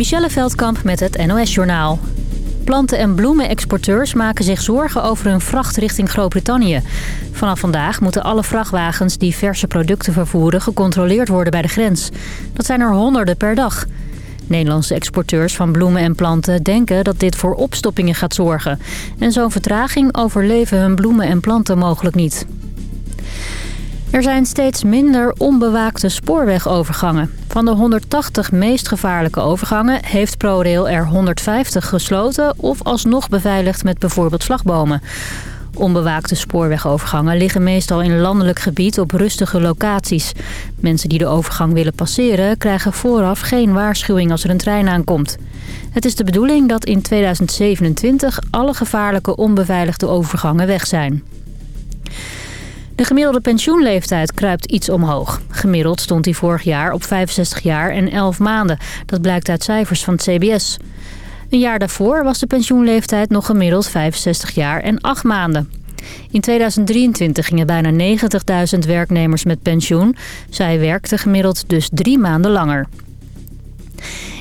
Michelle Veldkamp met het NOS-journaal. Planten- en bloemenexporteurs maken zich zorgen over hun vracht richting Groot-Brittannië. Vanaf vandaag moeten alle vrachtwagens die verse producten vervoeren gecontroleerd worden bij de grens. Dat zijn er honderden per dag. Nederlandse exporteurs van bloemen en planten denken dat dit voor opstoppingen gaat zorgen. En zo'n vertraging overleven hun bloemen en planten mogelijk niet. Er zijn steeds minder onbewaakte spoorwegovergangen. Van de 180 meest gevaarlijke overgangen heeft ProRail er 150 gesloten... of alsnog beveiligd met bijvoorbeeld slagbomen. Onbewaakte spoorwegovergangen liggen meestal in landelijk gebied op rustige locaties. Mensen die de overgang willen passeren krijgen vooraf geen waarschuwing als er een trein aankomt. Het is de bedoeling dat in 2027 alle gevaarlijke onbeveiligde overgangen weg zijn. De gemiddelde pensioenleeftijd kruipt iets omhoog. Gemiddeld stond hij vorig jaar op 65 jaar en 11 maanden. Dat blijkt uit cijfers van het CBS. Een jaar daarvoor was de pensioenleeftijd nog gemiddeld 65 jaar en 8 maanden. In 2023 gingen bijna 90.000 werknemers met pensioen. Zij werkten gemiddeld dus drie maanden langer.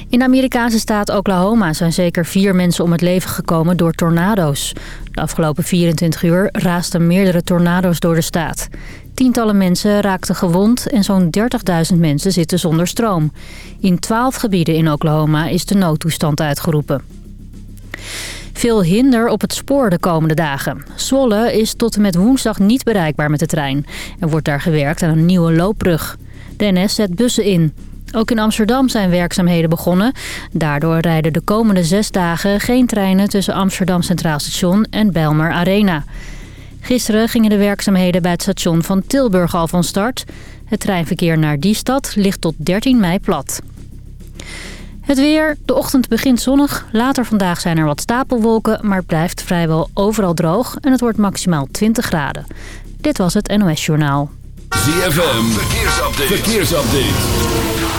In de Amerikaanse staat Oklahoma zijn zeker vier mensen om het leven gekomen door tornado's. De afgelopen 24 uur raasten meerdere tornado's door de staat. Tientallen mensen raakten gewond en zo'n 30.000 mensen zitten zonder stroom. In 12 gebieden in Oklahoma is de noodtoestand uitgeroepen. Veel hinder op het spoor de komende dagen. Zwolle is tot en met woensdag niet bereikbaar met de trein. Er wordt daar gewerkt aan een nieuwe loopbrug. De NS zet bussen in. Ook in Amsterdam zijn werkzaamheden begonnen. Daardoor rijden de komende zes dagen geen treinen tussen Amsterdam Centraal Station en Belmer Arena. Gisteren gingen de werkzaamheden bij het station van Tilburg al van start. Het treinverkeer naar die stad ligt tot 13 mei plat. Het weer. De ochtend begint zonnig. Later vandaag zijn er wat stapelwolken, maar het blijft vrijwel overal droog. En het wordt maximaal 20 graden. Dit was het NOS Journaal. ZFM. Verkeersupdate.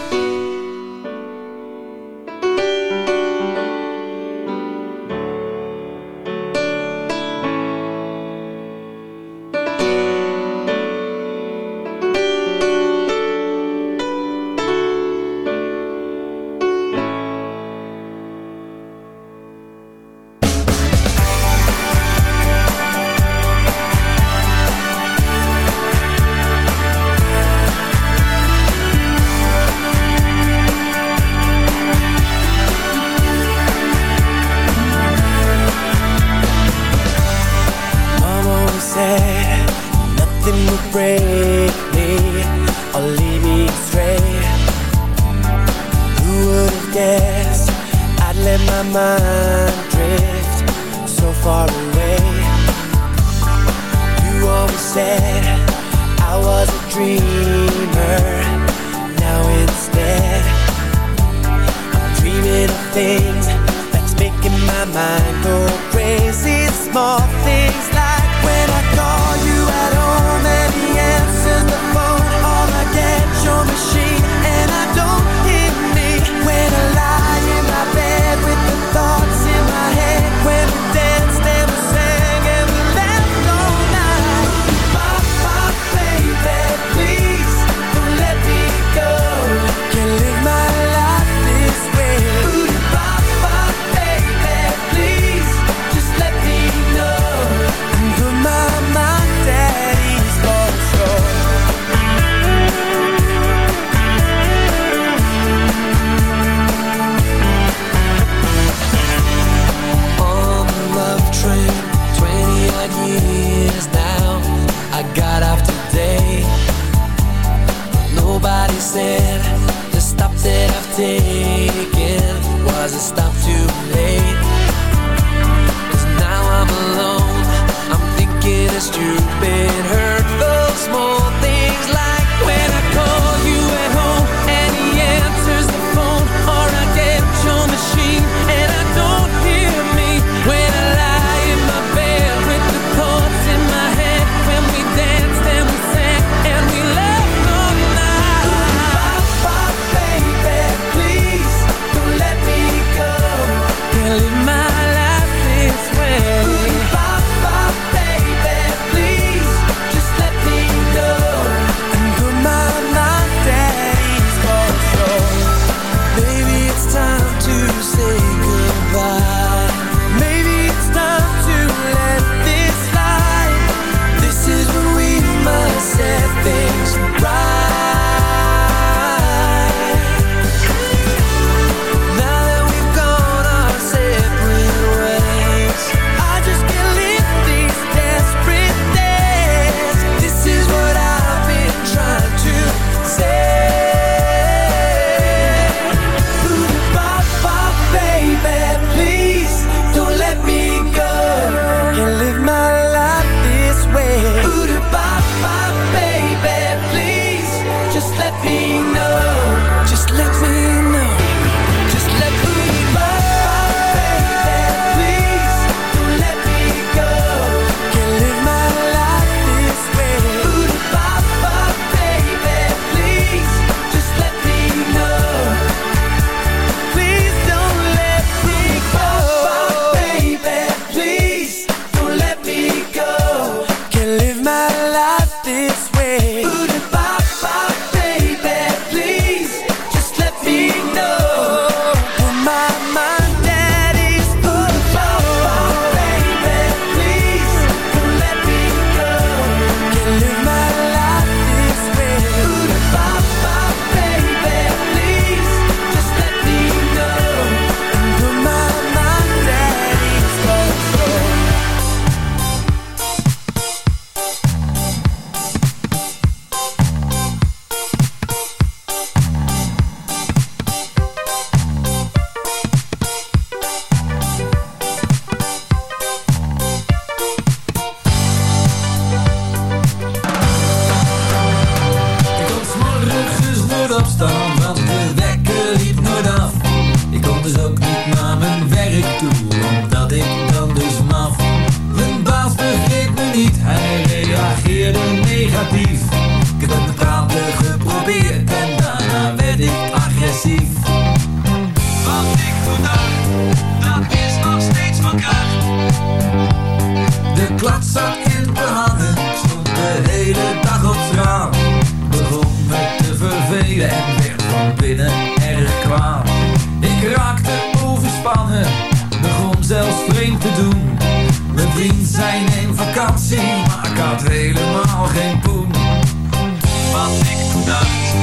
te doen. Mijn vriend zijn in vakantie, maar ik had helemaal geen poen. Wat ik toen dacht,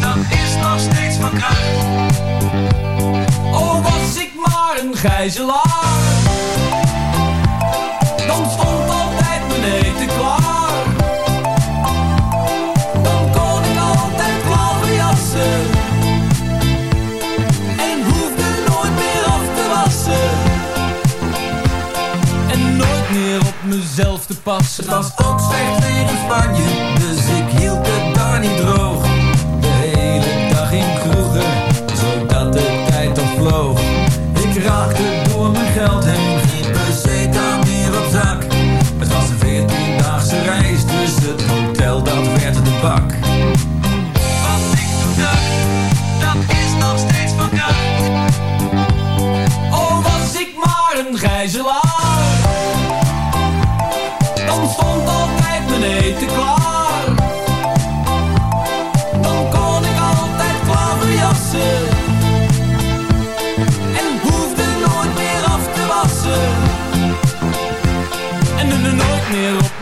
dat is nog steeds van kracht. Oh, was ik maar een gijzelaar.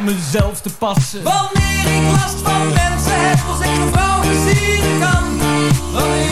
mezelf te passen. Wanneer ik last van mensen heb, als ik een vrouw gezien kan.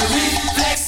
reflex.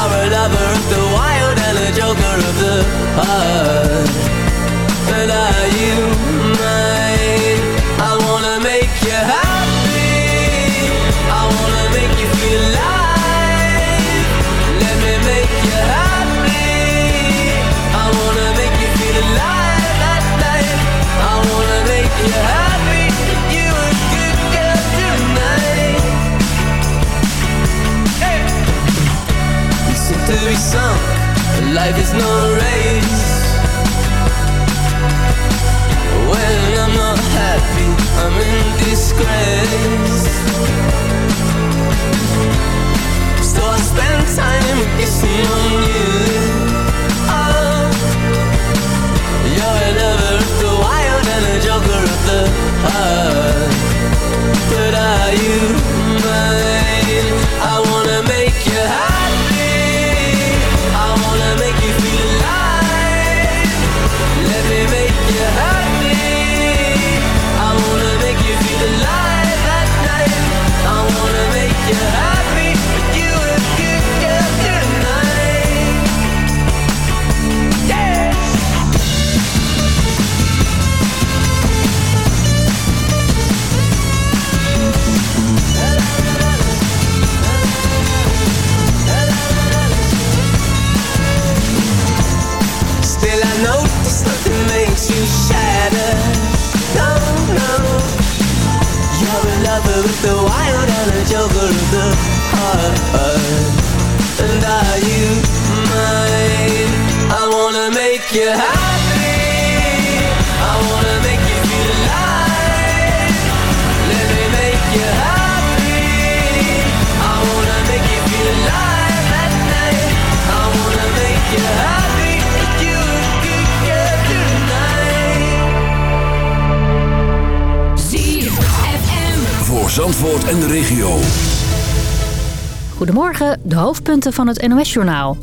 You're a lover of the wild and a joker of the heart. But are you sunk. Life is no race. When I'm not happy, I'm in disgrace. So I spend time kissing on you. Oh, you're a lover of the wild and a joker of the heart. But are you With the wild and a joker of the heart And are you mine? I wanna make you happy En de regio. Goedemorgen, de hoofdpunten van het NOS-journaal.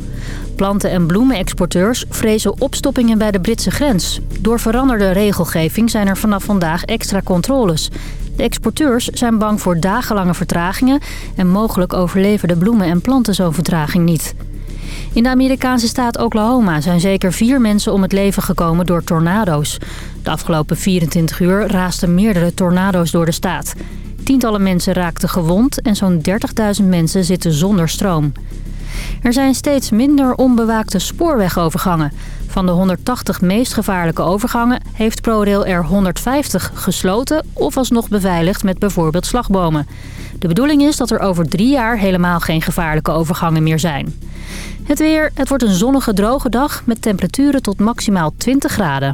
Planten- en bloemenexporteurs vrezen opstoppingen bij de Britse grens. Door veranderde regelgeving zijn er vanaf vandaag extra controles. De exporteurs zijn bang voor dagenlange vertragingen... en mogelijk overleven de bloemen en planten zo'n vertraging niet. In de Amerikaanse staat Oklahoma zijn zeker vier mensen om het leven gekomen door tornado's. De afgelopen 24 uur raasten meerdere tornado's door de staat. Tientallen mensen raakten gewond en zo'n 30.000 mensen zitten zonder stroom. Er zijn steeds minder onbewaakte spoorwegovergangen. Van de 180 meest gevaarlijke overgangen heeft ProRail er 150 gesloten of alsnog beveiligd met bijvoorbeeld slagbomen. De bedoeling is dat er over drie jaar helemaal geen gevaarlijke overgangen meer zijn. Het weer, het wordt een zonnige droge dag met temperaturen tot maximaal 20 graden.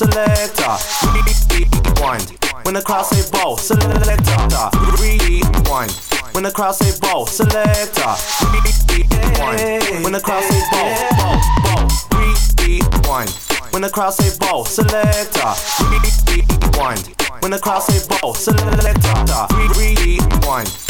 Selector. Rewind. When the crowd say ball, selector. Rewind. When the crowd say ball, selector. Rewind. When the crowd say ball, ball, ball. Rewind. When the crowd say ball, selector. Rewind. When the crowd say ball, selector. Rewind.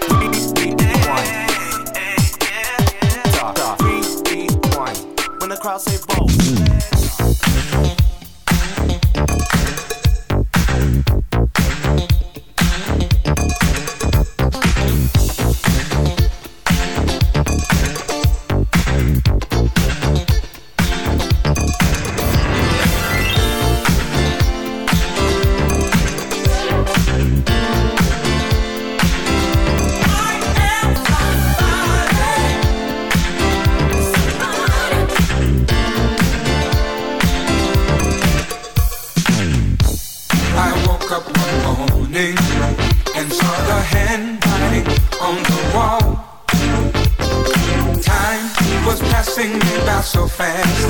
Passing me by so fast.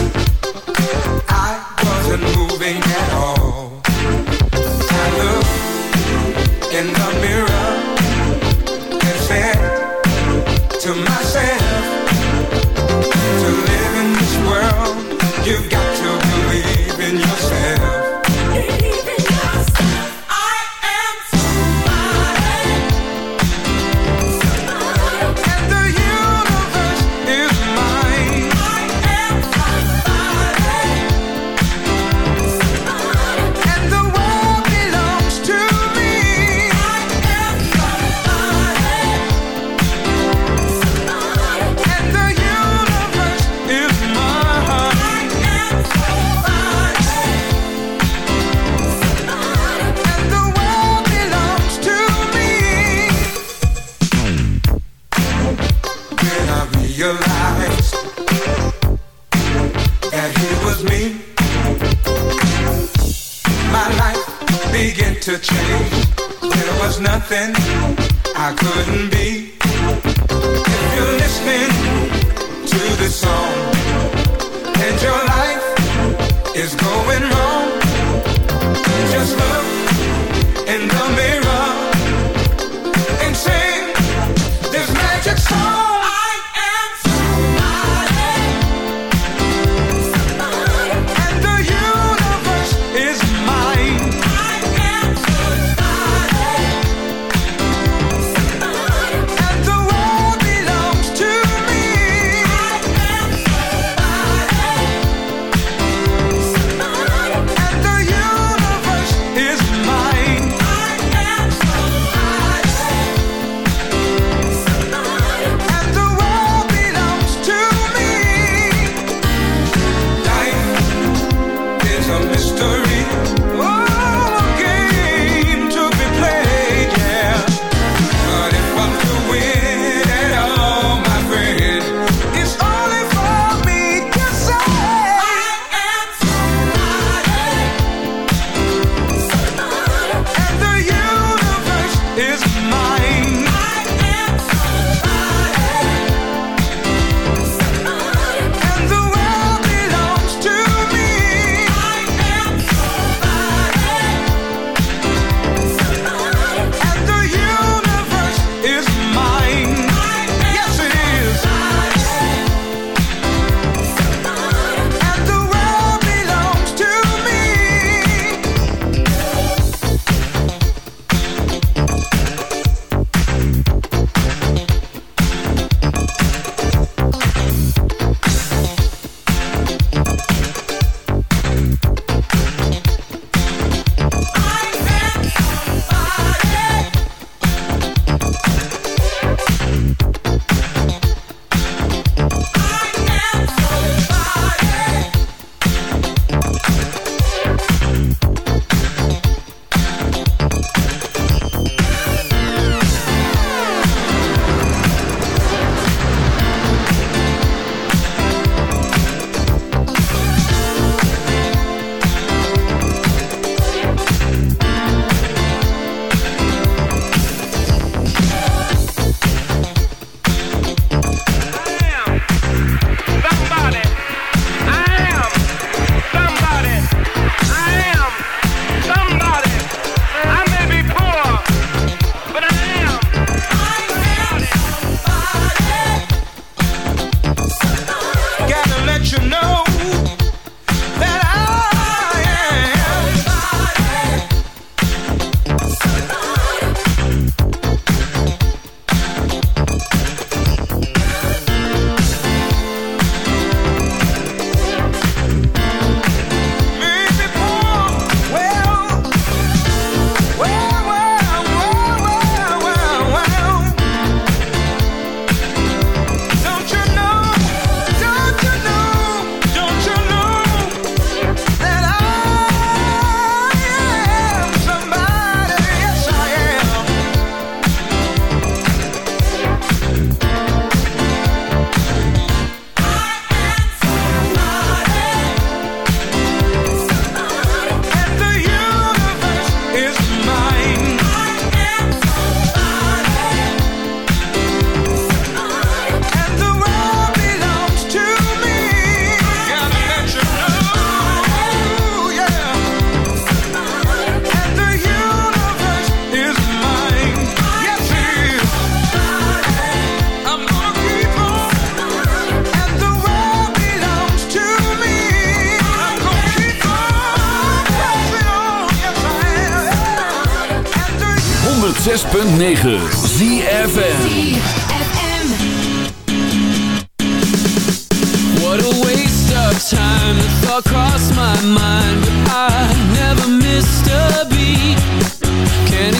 I wasn't moving at all. I looked in the mirror and said to myself, to live in this world, you've got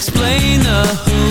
explain the who